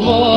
Oh.